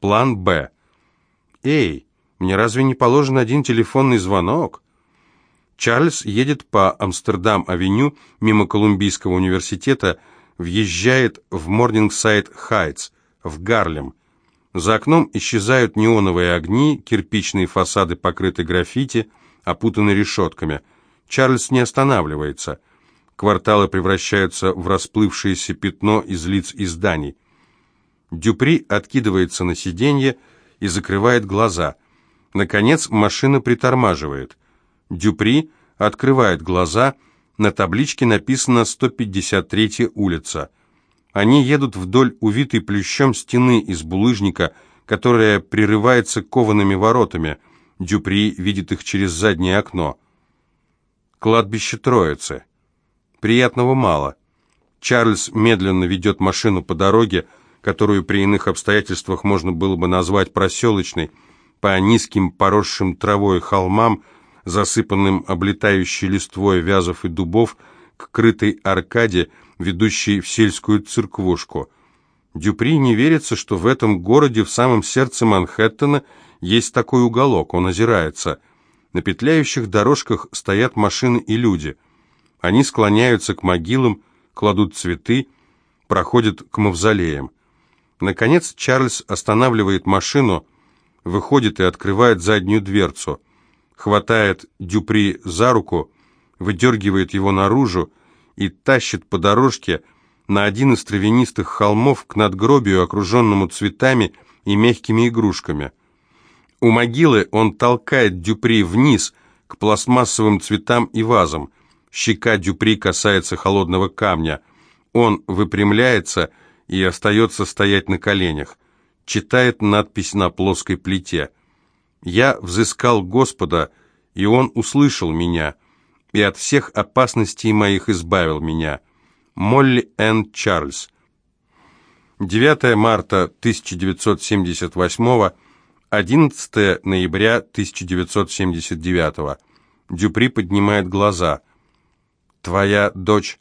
План «Б». «Эй, мне разве не положен один телефонный звонок?» Чарльз едет по Амстердам-авеню мимо Колумбийского университета, въезжает в Морнингсайд-Хайтс, в Гарлем. За окном исчезают неоновые огни, кирпичные фасады покрыты граффити, опутаны решетками. Чарльз не останавливается. Кварталы превращаются в расплывшееся пятно из лиц и зданий. Дюпри откидывается на сиденье и закрывает глаза. Наконец машина притормаживает. Дюпри открывает глаза, на табличке написано «153 улица». Они едут вдоль увитой плющом стены из булыжника, которая прерывается коваными воротами. Дюпри видит их через заднее окно. Кладбище Троицы. Приятного мало. Чарльз медленно ведет машину по дороге, которую при иных обстоятельствах можно было бы назвать проселочной, по низким поросшим травой холмам, засыпанным облетающей листвой вязов и дубов, к крытой аркаде, ведущей в сельскую церквушку. Дюпри не верится, что в этом городе, в самом сердце Манхэттена, есть такой уголок, он озирается. На петляющих дорожках стоят машины и люди. Они склоняются к могилам, кладут цветы, проходят к мавзолеям. Наконец Чарльз останавливает машину, выходит и открывает заднюю дверцу, хватает Дюпри за руку, выдергивает его наружу и тащит по дорожке на один из травянистых холмов к надгробию, окруженному цветами и мягкими игрушками. У могилы он толкает Дюпри вниз к пластмассовым цветам и вазам. Щека Дюпри касается холодного камня. Он выпрямляется и остается стоять на коленях. Читает надпись на плоской плите. «Я взыскал Господа, и Он услышал меня» и от всех опасностей моих избавил меня. Молли Н. Чарльз. 9 марта 1978, 11 ноября 1979. Дюпри поднимает глаза. «Твоя дочь...»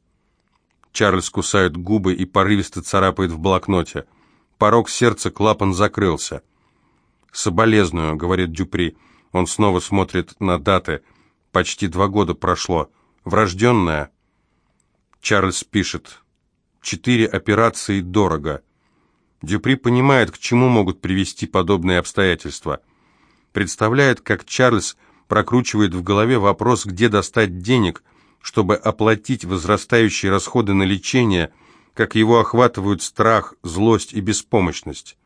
Чарльз кусает губы и порывисто царапает в блокноте. Порог сердца, клапан закрылся. «Соболезную», — говорит Дюпри. Он снова смотрит на даты — Почти два года прошло. Врожденная. Чарльз пишет. Четыре операции дорого. Дюпри понимает, к чему могут привести подобные обстоятельства. Представляет, как Чарльз прокручивает в голове вопрос, где достать денег, чтобы оплатить возрастающие расходы на лечение, как его охватывают страх, злость и беспомощность.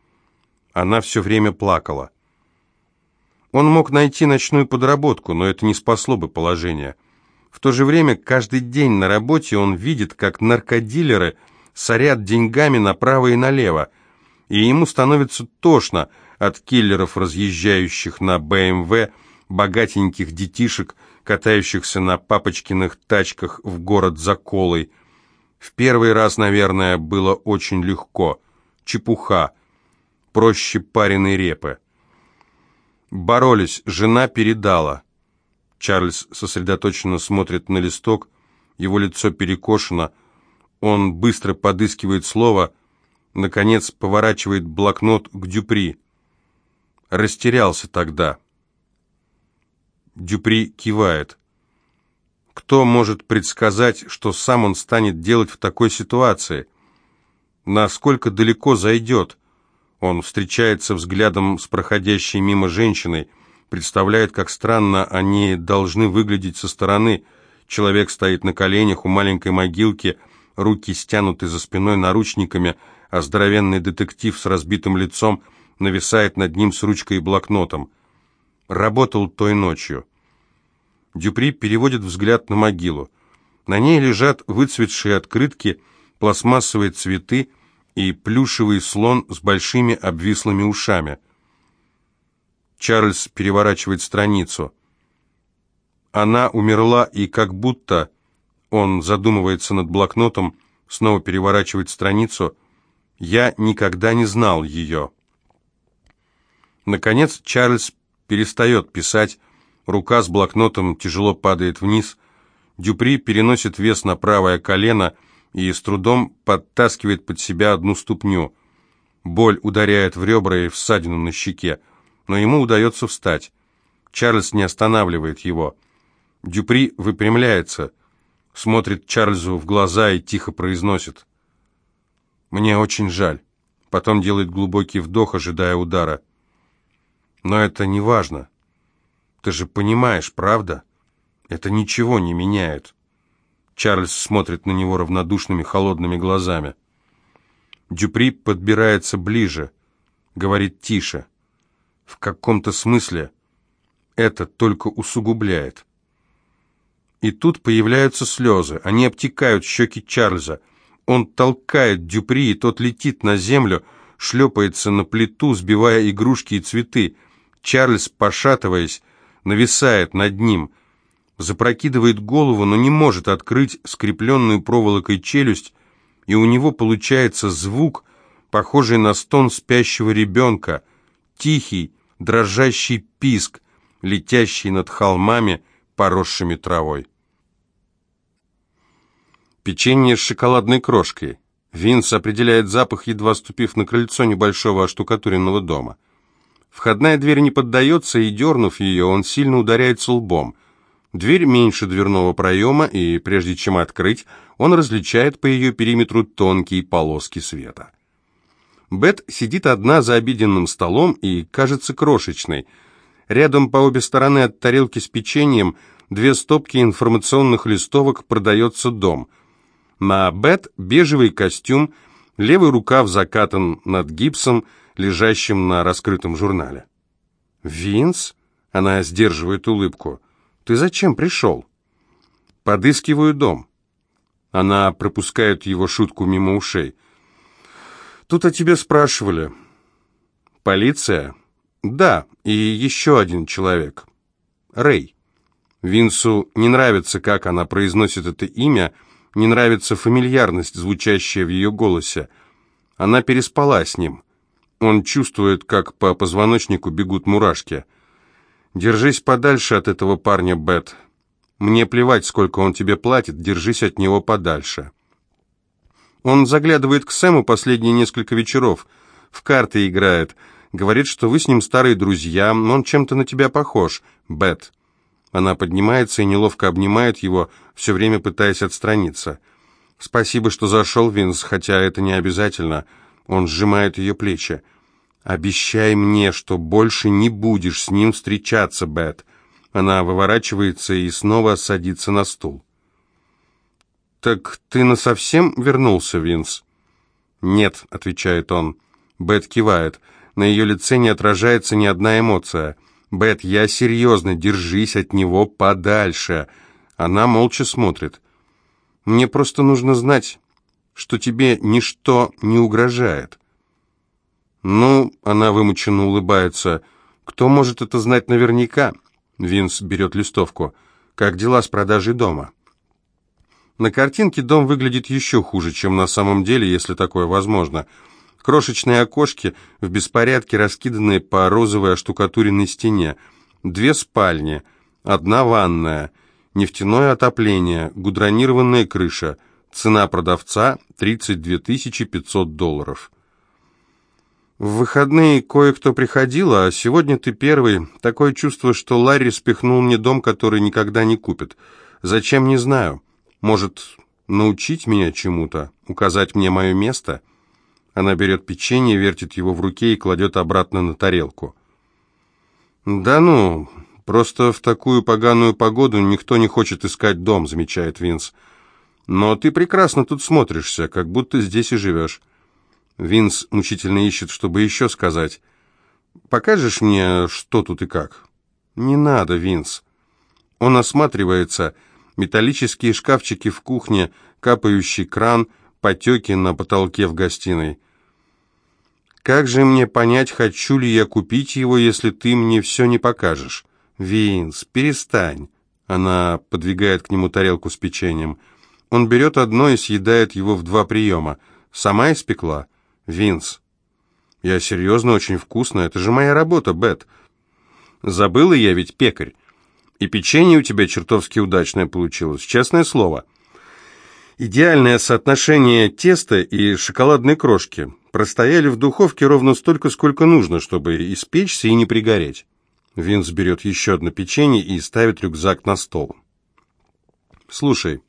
Она все время плакала. Он мог найти ночную подработку, но это не спасло бы положение. В то же время каждый день на работе он видит, как наркодилеры сорят деньгами направо и налево, и ему становится тошно от киллеров, разъезжающих на БМВ, богатеньких детишек, катающихся на папочкиных тачках в город за колой. В первый раз, наверное, было очень легко. Чепуха. Проще пареной репы. Боролись, жена передала. Чарльз сосредоточенно смотрит на листок, его лицо перекошено. Он быстро подыскивает слово, наконец поворачивает блокнот к Дюпри. Растерялся тогда. Дюпри кивает. Кто может предсказать, что сам он станет делать в такой ситуации? Насколько далеко зайдет? Он встречается взглядом с проходящей мимо женщиной, представляет, как странно они должны выглядеть со стороны. Человек стоит на коленях у маленькой могилки, руки стянуты за спиной наручниками, а здоровенный детектив с разбитым лицом нависает над ним с ручкой и блокнотом. Работал той ночью. Дюпри переводит взгляд на могилу. На ней лежат выцветшие открытки, пластмассовые цветы, и плюшевый слон с большими обвислыми ушами. Чарльз переворачивает страницу. Она умерла, и как будто... Он задумывается над блокнотом, снова переворачивает страницу. Я никогда не знал ее. Наконец Чарльз перестает писать, рука с блокнотом тяжело падает вниз, Дюпри переносит вес на правое колено и с трудом подтаскивает под себя одну ступню. Боль ударяет в ребра и в ссадину на щеке, но ему удается встать. Чарльз не останавливает его. Дюпри выпрямляется, смотрит Чарльзу в глаза и тихо произносит. «Мне очень жаль». Потом делает глубокий вдох, ожидая удара. «Но это не важно. Ты же понимаешь, правда? Это ничего не меняет». Чарльз смотрит на него равнодушными, холодными глазами. Дюпри подбирается ближе, говорит тише. В каком-то смысле это только усугубляет. И тут появляются слезы. Они обтекают щеки Чарльза. Он толкает Дюпри, и тот летит на землю, шлепается на плиту, сбивая игрушки и цветы. Чарльз, пошатываясь, нависает над ним, запрокидывает голову, но не может открыть скрепленную проволокой челюсть, и у него получается звук, похожий на стон спящего ребенка, тихий, дрожащий писк, летящий над холмами, поросшими травой. Печенье с шоколадной крошкой. Винс определяет запах, едва ступив на крыльцо небольшого оштукатуренного дома. Входная дверь не поддается, и, дернув ее, он сильно ударяется лбом. Дверь меньше дверного проема, и прежде чем открыть, он различает по ее периметру тонкие полоски света. Бет сидит одна за обеденным столом и кажется крошечной. Рядом по обе стороны от тарелки с печеньем две стопки информационных листовок «Продается дом». На Бет бежевый костюм, левый рукав закатан над гипсом, лежащим на раскрытом журнале. «Винс?» — она сдерживает улыбку — ты зачем пришел?» «Подыскиваю дом». Она пропускает его шутку мимо ушей. «Тут о тебе спрашивали». «Полиция?» «Да, и еще один человек. Рэй». Винсу не нравится, как она произносит это имя, не нравится фамильярность, звучащая в ее голосе. Она переспала с ним. Он чувствует, как по позвоночнику бегут мурашки. Держись подальше от этого парня, Бет. Мне плевать, сколько он тебе платит, держись от него подальше. Он заглядывает к Сэму последние несколько вечеров, в карты играет, говорит, что вы с ним старые друзья, он чем-то на тебя похож, Бет. Она поднимается и неловко обнимает его, все время пытаясь отстраниться. «Спасибо, что зашел, Винс, хотя это не обязательно». Он сжимает ее плечи. «Обещай мне, что больше не будешь с ним встречаться, Бет». Она выворачивается и снова садится на стул. «Так ты насовсем вернулся, Винс?» «Нет», — отвечает он. Бет кивает. На ее лице не отражается ни одна эмоция. «Бет, я серьезно, держись от него подальше». Она молча смотрит. «Мне просто нужно знать, что тебе ничто не угрожает». «Ну», — она вымученно улыбается, — «кто может это знать наверняка?» Винс берет листовку. «Как дела с продажей дома?» На картинке дом выглядит еще хуже, чем на самом деле, если такое возможно. Крошечные окошки в беспорядке, раскиданные по розовой оштукатуренной стене. Две спальни, одна ванная, нефтяное отопление, гудронированная крыша. Цена продавца – 32 500 долларов. В выходные кое-кто приходил, а сегодня ты первый. Такое чувство, что Ларри спихнул мне дом, который никогда не купит. Зачем, не знаю. Может, научить меня чему-то, указать мне мое место?» Она берет печенье, вертит его в руке и кладет обратно на тарелку. «Да ну, просто в такую поганую погоду никто не хочет искать дом», замечает Винс. «Но ты прекрасно тут смотришься, как будто здесь и живешь». Винс мучительно ищет, чтобы еще сказать. «Покажешь мне, что тут и как?» «Не надо, Винс». Он осматривается. Металлические шкафчики в кухне, капающий кран, потеки на потолке в гостиной. «Как же мне понять, хочу ли я купить его, если ты мне все не покажешь?» «Винс, перестань!» Она подвигает к нему тарелку с печеньем. Он берет одно и съедает его в два приема. «Сама испекла?» «Винс, я серьезно, очень вкусно. Это же моя работа, Бет. Забыла я ведь пекарь. И печенье у тебя чертовски удачное получилось, честное слово. Идеальное соотношение теста и шоколадной крошки. простояли в духовке ровно столько, сколько нужно, чтобы испечься и не пригореть. Винс берет еще одно печенье и ставит рюкзак на стол. «Слушай,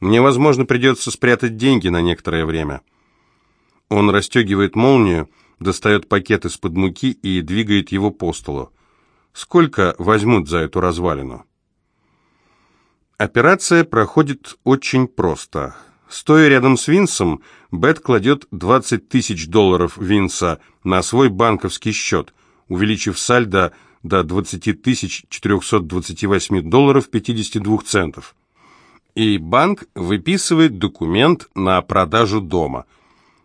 мне, возможно, придется спрятать деньги на некоторое время». Он расстегивает молнию, достает пакет из-под муки и двигает его по столу. «Сколько возьмут за эту развалину?» Операция проходит очень просто. Стоя рядом с Винсом, Бет кладет 20 тысяч долларов Винса на свой банковский счет, увеличив сальдо до 20 тысяч 428 долларов 52 центов. И банк выписывает документ на продажу дома.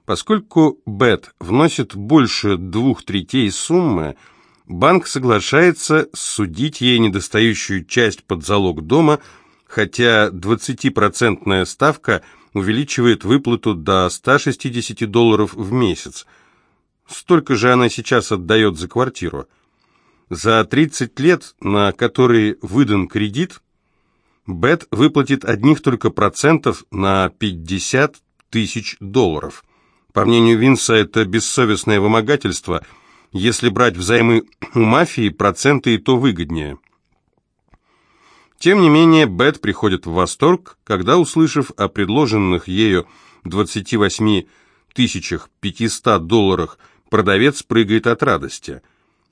Поскольку Бет вносит больше двух третей суммы, банк соглашается судить ей недостающую часть под залог дома, хотя 20% ставка – увеличивает выплату до 160 долларов в месяц. Столько же она сейчас отдает за квартиру. За 30 лет, на которые выдан кредит, Бет выплатит одних только процентов на 50 тысяч долларов. По мнению Винса, это бессовестное вымогательство. Если брать взаймы у мафии, проценты и то выгоднее. Тем не менее, Бет приходит в восторг, когда, услышав о предложенных ею 28 тысячах 500 долларах, продавец прыгает от радости.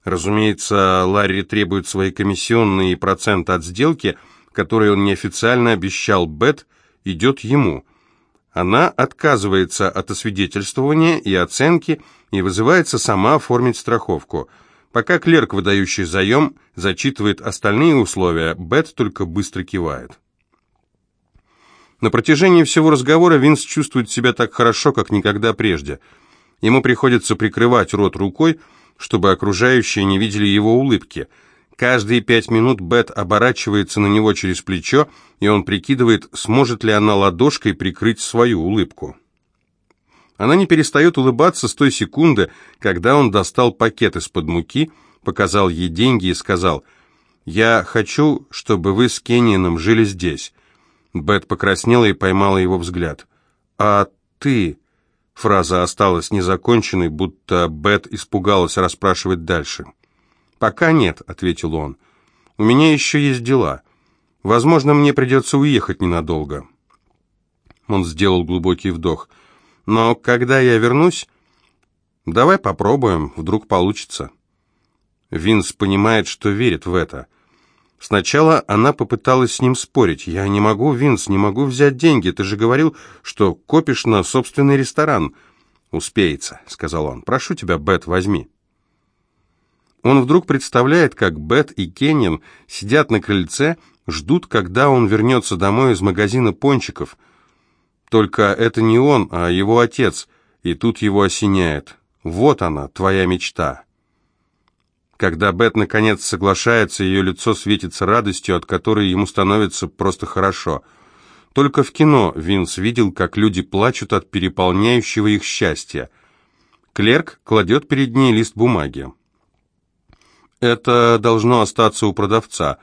Разумеется, Ларри требует свои комиссионные проценты от сделки, которые он неофициально обещал Бет, идет ему. Она отказывается от освидетельствования и оценки и вызывается сама оформить страховку – Пока клерк, выдающий заем, зачитывает остальные условия, Бет только быстро кивает. На протяжении всего разговора Винс чувствует себя так хорошо, как никогда прежде. Ему приходится прикрывать рот рукой, чтобы окружающие не видели его улыбки. Каждые пять минут Бет оборачивается на него через плечо, и он прикидывает, сможет ли она ладошкой прикрыть свою улыбку. Она не перестает улыбаться с той секунды, когда он достал пакет из-под муки, показал ей деньги и сказал, «Я хочу, чтобы вы с Кеннианом жили здесь». Бет покраснела и поймала его взгляд. «А ты...» Фраза осталась незаконченной, будто Бет испугалась расспрашивать дальше. «Пока нет», — ответил он. «У меня еще есть дела. Возможно, мне придется уехать ненадолго». Он сделал глубокий вдох — но когда я вернусь, давай попробуем, вдруг получится. Винс понимает, что верит в это. Сначала она попыталась с ним спорить. «Я не могу, Винс, не могу взять деньги. Ты же говорил, что копишь на собственный ресторан». «Успеется», — сказал он. «Прошу тебя, Бет, возьми». Он вдруг представляет, как Бет и Кеннин сидят на крыльце, ждут, когда он вернется домой из магазина пончиков — только это не он, а его отец, и тут его осеняет. Вот она, твоя мечта. Когда Бет наконец соглашается, ее лицо светится радостью, от которой ему становится просто хорошо. Только в кино Винс видел, как люди плачут от переполняющего их счастья. Клерк кладет перед ней лист бумаги. Это должно остаться у продавца.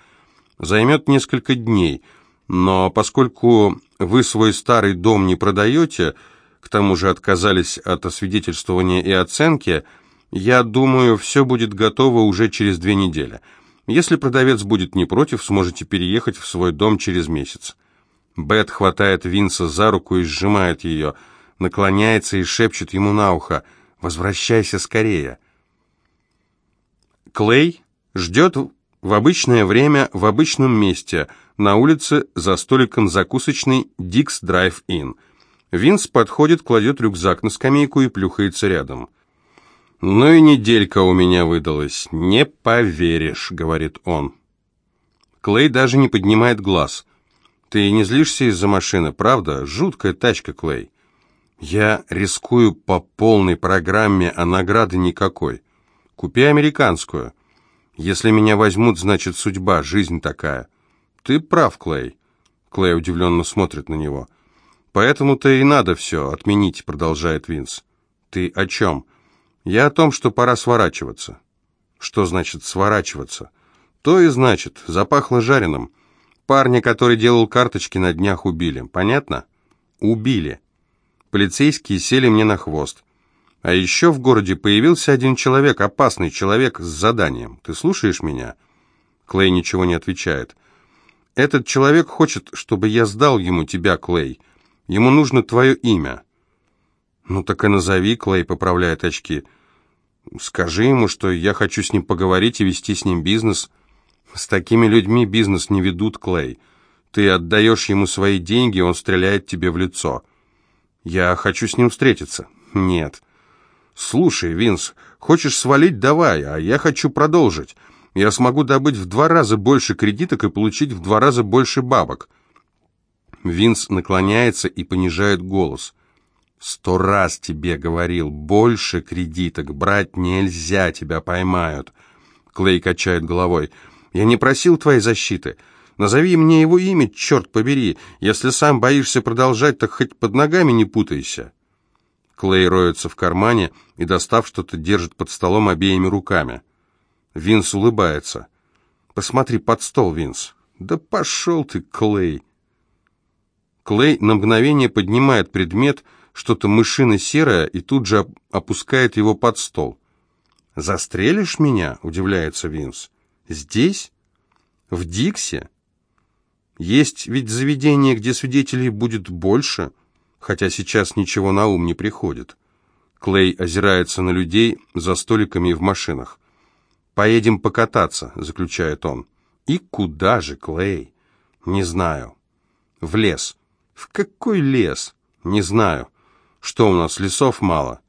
Займет несколько дней, но поскольку вы свой старый дом не продаете, к тому же отказались от освидетельствования и оценки, я думаю, все будет готово уже через две недели. Если продавец будет не против, сможете переехать в свой дом через месяц. Бет хватает Винса за руку и сжимает ее, наклоняется и шепчет ему на ухо «Возвращайся скорее». Клей ждет в обычное время в обычном месте – на улице за столиком закусочной «Дикс Драйв Ин». Винс подходит, кладет рюкзак на скамейку и плюхается рядом. «Ну и неделька у меня выдалась, не поверишь», — говорит он. Клей даже не поднимает глаз. «Ты не злишься из-за машины, правда? Жуткая тачка, Клей». «Я рискую по полной программе, а награды никакой. Купи американскую. Если меня возьмут, значит судьба, жизнь такая». «Ты прав, Клей». Клей удивленно смотрит на него. «Поэтому-то и надо все отменить», — продолжает Винс. «Ты о чем?» «Я о том, что пора сворачиваться». «Что значит сворачиваться?» «То и значит. Запахло жареным. Парня, который делал карточки, на днях убили. Понятно?» «Убили. Полицейские сели мне на хвост. А еще в городе появился один человек, опасный человек с заданием. Ты слушаешь меня?» Клей ничего не отвечает. «Этот человек хочет, чтобы я сдал ему тебя, Клей. Ему нужно твое имя». «Ну так и назови», — Клей поправляет очки. «Скажи ему, что я хочу с ним поговорить и вести с ним бизнес». «С такими людьми бизнес не ведут, Клей. Ты отдаешь ему свои деньги, он стреляет тебе в лицо». «Я хочу с ним встретиться». «Нет». «Слушай, Винс, хочешь свалить? Давай, а я хочу продолжить. Я смогу добыть в два раза больше кредиток и получить в два раза больше бабок». Винс наклоняется и понижает голос. «Сто раз тебе говорил, больше кредиток брать нельзя, тебя поймают». Клей качает головой. «Я не просил твоей защиты. Назови мне его имя, черт побери. Если сам боишься продолжать, так хоть под ногами не путайся». Клей роется в кармане и, достав что-то, держит под столом обеими руками. Винс улыбается. «Посмотри под стол, Винс». «Да пошел ты, Клей!» Клей на мгновение поднимает предмет, что-то мышино-серое, и тут же опускает его под стол. «Застрелишь меня?» — удивляется Винс. «Здесь? В Диксе? Есть ведь заведение, где свидетелей будет больше» хотя сейчас ничего на ум не приходит. Клей озирается на людей за столиками и в машинах. «Поедем покататься», — заключает он. «И куда же, Клей?» «Не знаю». «В лес». «В какой лес?» «Не знаю». «Что у нас, лесов мало?»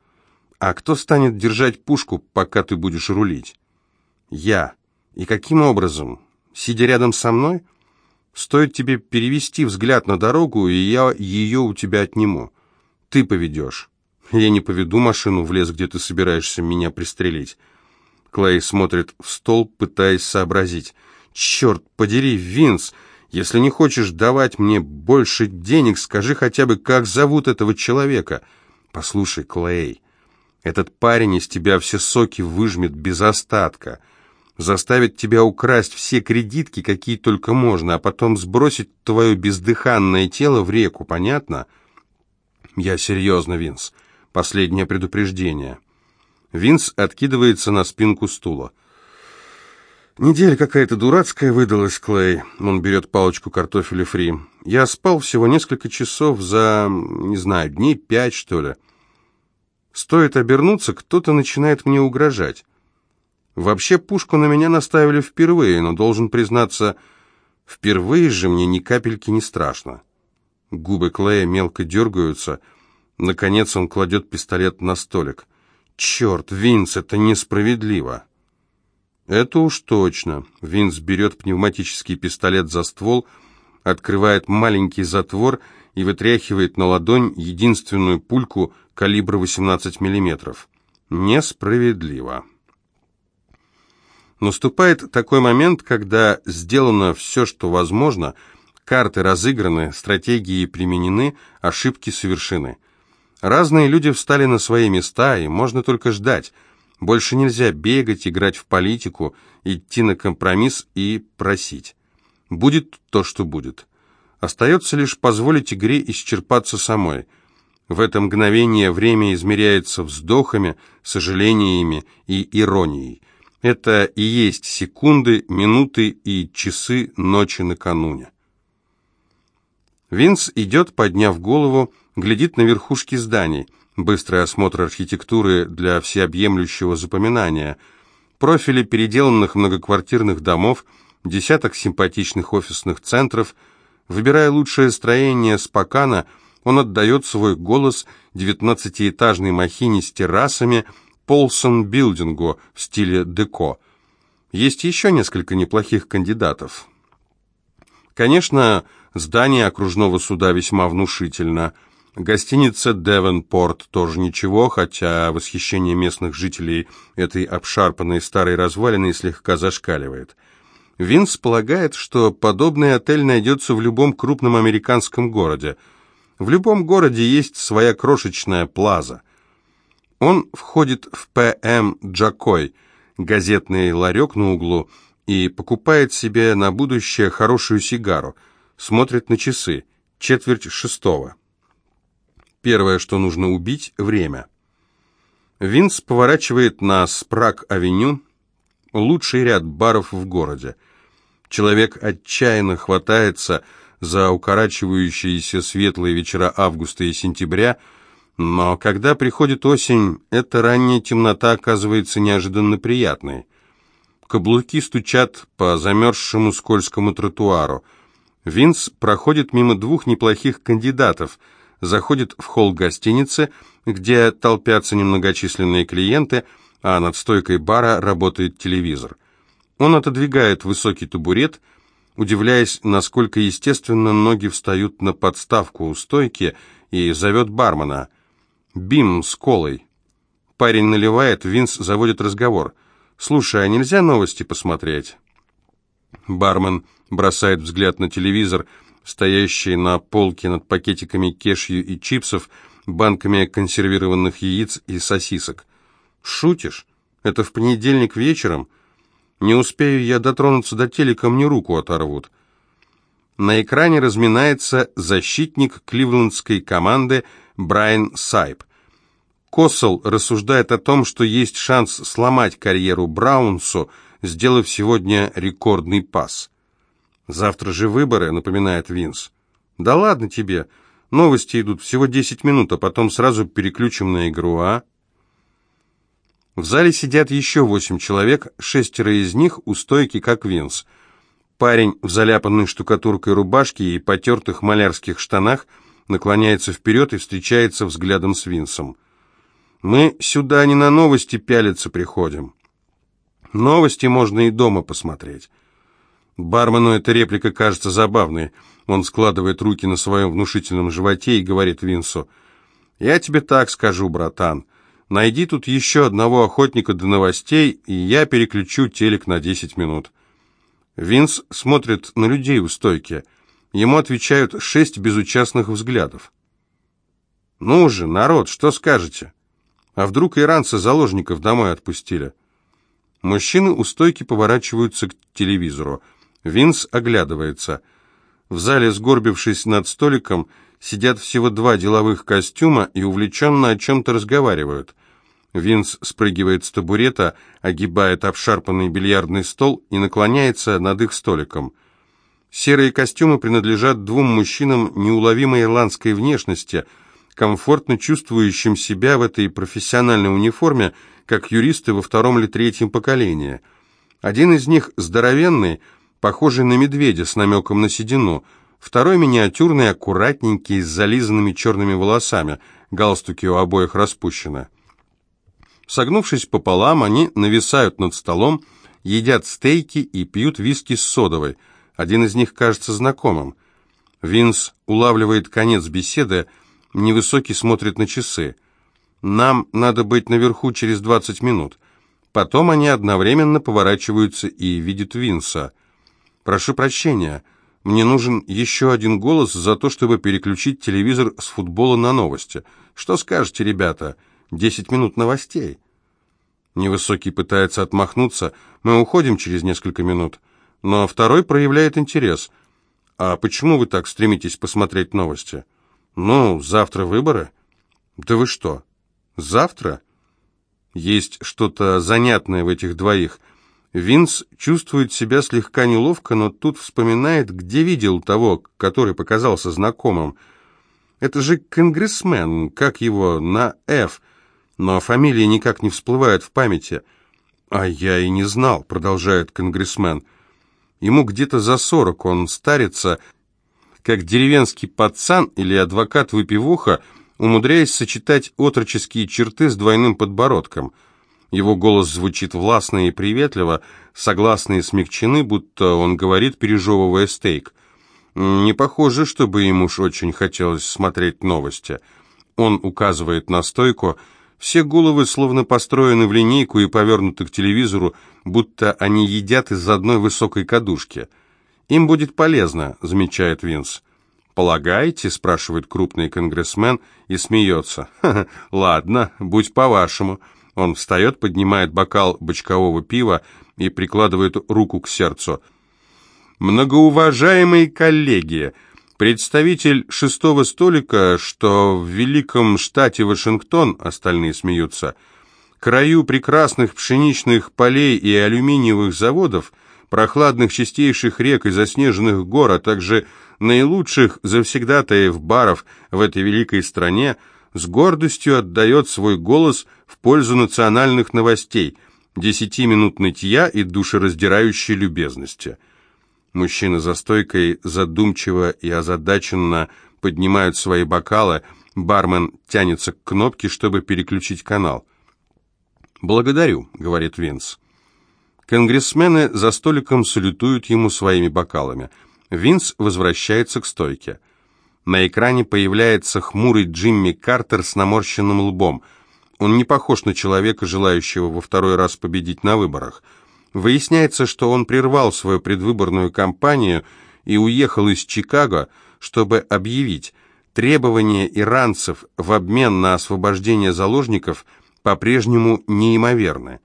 «А кто станет держать пушку, пока ты будешь рулить?» «Я». «И каким образом? Сидя рядом со мной?» Стоит тебе перевести взгляд на дорогу, и я ее у тебя отниму. Ты поведешь. Я не поведу машину в лес, где ты собираешься меня пристрелить. Клей смотрит в стол, пытаясь сообразить. Черт подери, Винс, если не хочешь давать мне больше денег, скажи хотя бы, как зовут этого человека. Послушай, Клей, этот парень из тебя все соки выжмет без остатка заставит тебя украсть все кредитки, какие только можно, а потом сбросить твое бездыханное тело в реку, понятно? Я серьезно, Винс. Последнее предупреждение. Винс откидывается на спинку стула. Неделя какая-то дурацкая выдалась, Клей. Он берет палочку картофеля фри. Я спал всего несколько часов за, не знаю, дней пять, что ли. Стоит обернуться, кто-то начинает мне угрожать. Вообще пушку на меня наставили впервые, но должен признаться, впервые же мне ни капельки не страшно. Губы Клея мелко дергаются. Наконец он кладет пистолет на столик. «Черт, Винс, это несправедливо!» «Это уж точно!» Винс берет пневматический пистолет за ствол, открывает маленький затвор и вытряхивает на ладонь единственную пульку калибра 18 миллиметров. «Несправедливо!» Наступает такой момент, когда сделано все, что возможно, карты разыграны, стратегии применены, ошибки совершены. Разные люди встали на свои места, и можно только ждать. Больше нельзя бегать, играть в политику, идти на компромисс и просить. Будет то, что будет. Остается лишь позволить игре исчерпаться самой. В это мгновение время измеряется вздохами, сожалениями и иронией. Это и есть секунды, минуты и часы ночи накануне. Винс идет, подняв голову, глядит на верхушки зданий. Быстрый осмотр архитектуры для всеобъемлющего запоминания. Профили переделанных многоквартирных домов, десяток симпатичных офисных центров. Выбирая лучшее строение Спокана, он отдает свой голос девятнадцатиэтажной махине с террасами, Полсон Билдингу в стиле деко. Есть еще несколько неплохих кандидатов. Конечно, здание окружного суда весьма внушительно. Гостиница «Девенпорт» тоже ничего, хотя восхищение местных жителей этой обшарпанной старой развалиной слегка зашкаливает. Винс полагает, что подобный отель найдется в любом крупном американском городе. В любом городе есть своя крошечная плаза – он входит в П.М. Джакой, газетный ларек на углу, и покупает себе на будущее хорошую сигару. Смотрит на часы. Четверть шестого. Первое, что нужно убить – время. Винс поворачивает на Спраг-авеню, лучший ряд баров в городе. Человек отчаянно хватается за укорачивающиеся светлые вечера августа и сентября, но когда приходит осень, эта ранняя темнота оказывается неожиданно приятной. Каблуки стучат по замерзшему скользкому тротуару. Винс проходит мимо двух неплохих кандидатов, заходит в холл гостиницы, где толпятся немногочисленные клиенты, а над стойкой бара работает телевизор. Он отодвигает высокий табурет, удивляясь, насколько естественно ноги встают на подставку у стойки, и зовет бармена. «Бим с колой». Парень наливает, Винс заводит разговор. «Слушай, а нельзя новости посмотреть?» Бармен бросает взгляд на телевизор, стоящий на полке над пакетиками кешью и чипсов, банками консервированных яиц и сосисок. «Шутишь? Это в понедельник вечером? Не успею я дотронуться до телека, мне руку оторвут». На экране разминается защитник кливлендской команды Брайан Сайп. Коссел рассуждает о том, что есть шанс сломать карьеру Браунсу, сделав сегодня рекордный пас. «Завтра же выборы», — напоминает Винс. «Да ладно тебе. Новости идут всего 10 минут, а потом сразу переключим на игру, а?» В зале сидят еще восемь человек, шестеро из них у стойки, как Винс. Парень в заляпанной штукатуркой рубашке и потертых малярских штанах наклоняется вперед и встречается взглядом с Винсом. «Мы сюда не на новости пялиться приходим. Новости можно и дома посмотреть». Бармену эта реплика кажется забавной. Он складывает руки на своем внушительном животе и говорит Винсу, «Я тебе так скажу, братан, найди тут еще одного охотника до новостей, и я переключу телек на 10 минут». Винс смотрит на людей у стойки. Ему отвечают шесть безучастных взглядов. «Ну же, народ, что скажете? А вдруг иранцы заложников домой отпустили?» Мужчины у стойки поворачиваются к телевизору. Винс оглядывается. В зале, сгорбившись над столиком, сидят всего два деловых костюма и увлеченно о чем-то разговаривают. Винс спрыгивает с табурета, огибает обшарпанный бильярдный стол и наклоняется над их столиком. Серые костюмы принадлежат двум мужчинам неуловимой ирландской внешности, комфортно чувствующим себя в этой профессиональной униформе, как юристы во втором или третьем поколении. Один из них здоровенный, похожий на медведя с намеком на седину, второй миниатюрный, аккуратненький, с зализанными черными волосами, галстуки у обоих распущены. Согнувшись пополам, они нависают над столом, едят стейки и пьют виски с содовой. Один из них кажется знакомым. Винс улавливает конец беседы, невысокий смотрит на часы. «Нам надо быть наверху через двадцать минут». Потом они одновременно поворачиваются и видят Винса. «Прошу прощения, мне нужен еще один голос за то, чтобы переключить телевизор с футбола на новости. Что скажете, ребята? Десять минут новостей». Невысокий пытается отмахнуться. «Мы уходим через несколько минут». Но второй проявляет интерес. «А почему вы так стремитесь посмотреть новости?» «Ну, завтра выборы». «Да вы что, завтра?» Есть что-то занятное в этих двоих – Винс чувствует себя слегка неловко, но тут вспоминает, где видел того, который показался знакомым. Это же конгрессмен, как его, на «Ф», но фамилия никак не всплывает в памяти. «А я и не знал», — продолжает конгрессмен. «Ему где-то за сорок, он старится, как деревенский пацан или адвокат-выпивуха, умудряясь сочетать отроческие черты с двойным подбородком». Его голос звучит властно и приветливо, согласные смягчены, будто он говорит, пережевывая стейк. Не похоже, чтобы ему уж очень хотелось смотреть новости. Он указывает на стойку. Все головы словно построены в линейку и повернуты к телевизору, будто они едят из одной высокой кадушки. «Им будет полезно», — замечает Винс. «Полагаете?» — спрашивает крупный конгрессмен и смеется. «Ха -ха, «Ладно, будь по-вашему». Он встает, поднимает бокал бочкового пива и прикладывает руку к сердцу. «Многоуважаемые коллеги, представитель шестого столика, что в великом штате Вашингтон, остальные смеются, краю прекрасных пшеничных полей и алюминиевых заводов, прохладных чистейших рек и заснеженных гор, а также наилучших завсегдатаев баров в этой великой стране, с гордостью отдает свой голос в пользу национальных новостей, десяти минут нытья и душераздирающей любезности. Мужчины за стойкой задумчиво и озадаченно поднимают свои бокалы, бармен тянется к кнопке, чтобы переключить канал. «Благодарю», — говорит Винс. Конгрессмены за столиком салютуют ему своими бокалами. Винс возвращается к стойке. На экране появляется хмурый Джимми Картер с наморщенным лбом. Он не похож на человека, желающего во второй раз победить на выборах. Выясняется, что он прервал свою предвыборную кампанию и уехал из Чикаго, чтобы объявить, требования иранцев в обмен на освобождение заложников по-прежнему неимоверны.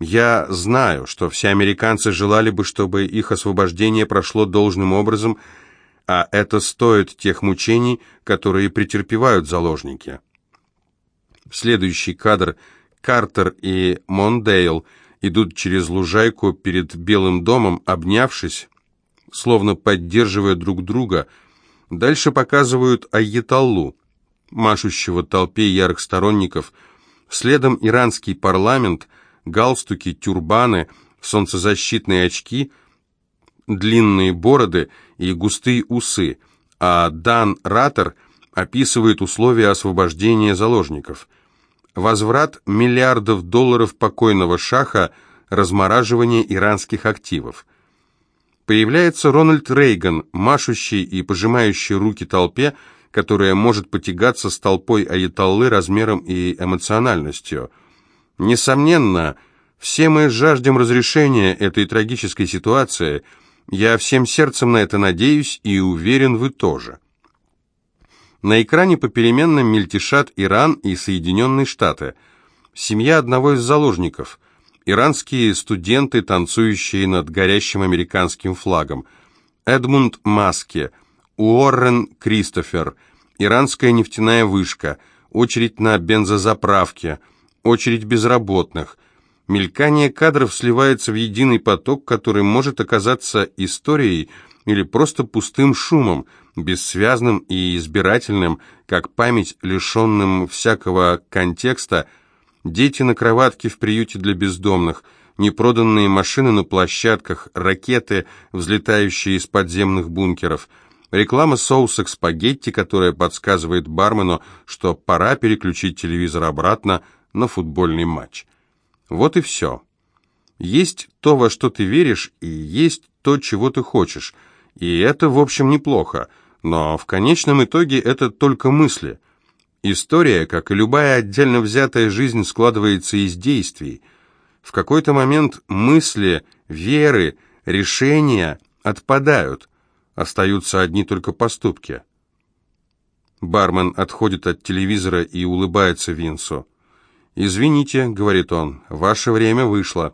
Я знаю, что все американцы желали бы, чтобы их освобождение прошло должным образом, а это стоит тех мучений, которые претерпевают заложники. Следующий кадр. Картер и Мондейл идут через лужайку перед Белым домом, обнявшись, словно поддерживая друг друга. Дальше показывают Аятоллу, машущего толпе ярых сторонников. Следом иранский парламент – галстуки, тюрбаны, солнцезащитные очки, длинные бороды и густые усы, а Дан Ратер описывает условия освобождения заложников. Возврат миллиардов долларов покойного шаха, размораживание иранских активов. Появляется Рональд Рейган, машущий и пожимающий руки толпе, которая может потягаться с толпой аятоллы размером и эмоциональностью – Несомненно, все мы жаждем разрешения этой трагической ситуации. Я всем сердцем на это надеюсь и уверен, вы тоже. На экране попеременно мельтешат Иран и Соединенные Штаты. Семья одного из заложников. Иранские студенты, танцующие над горящим американским флагом. Эдмунд Маске, Уоррен Кристофер, иранская нефтяная вышка, очередь на бензозаправке – очередь безработных. Мелькание кадров сливается в единый поток, который может оказаться историей или просто пустым шумом, бессвязным и избирательным, как память, лишенным всякого контекста, дети на кроватке в приюте для бездомных, непроданные машины на площадках, ракеты, взлетающие из подземных бункеров, реклама соуса к спагетти, которая подсказывает бармену, что пора переключить телевизор обратно, на футбольный матч. Вот и все. Есть то, во что ты веришь, и есть то, чего ты хочешь. И это, в общем, неплохо. Но в конечном итоге это только мысли. История, как и любая отдельно взятая жизнь, складывается из действий. В какой-то момент мысли, веры, решения отпадают. Остаются одни только поступки. Бармен отходит от телевизора и улыбается Винсу. «Извините», — говорит он, — «ваше время вышло».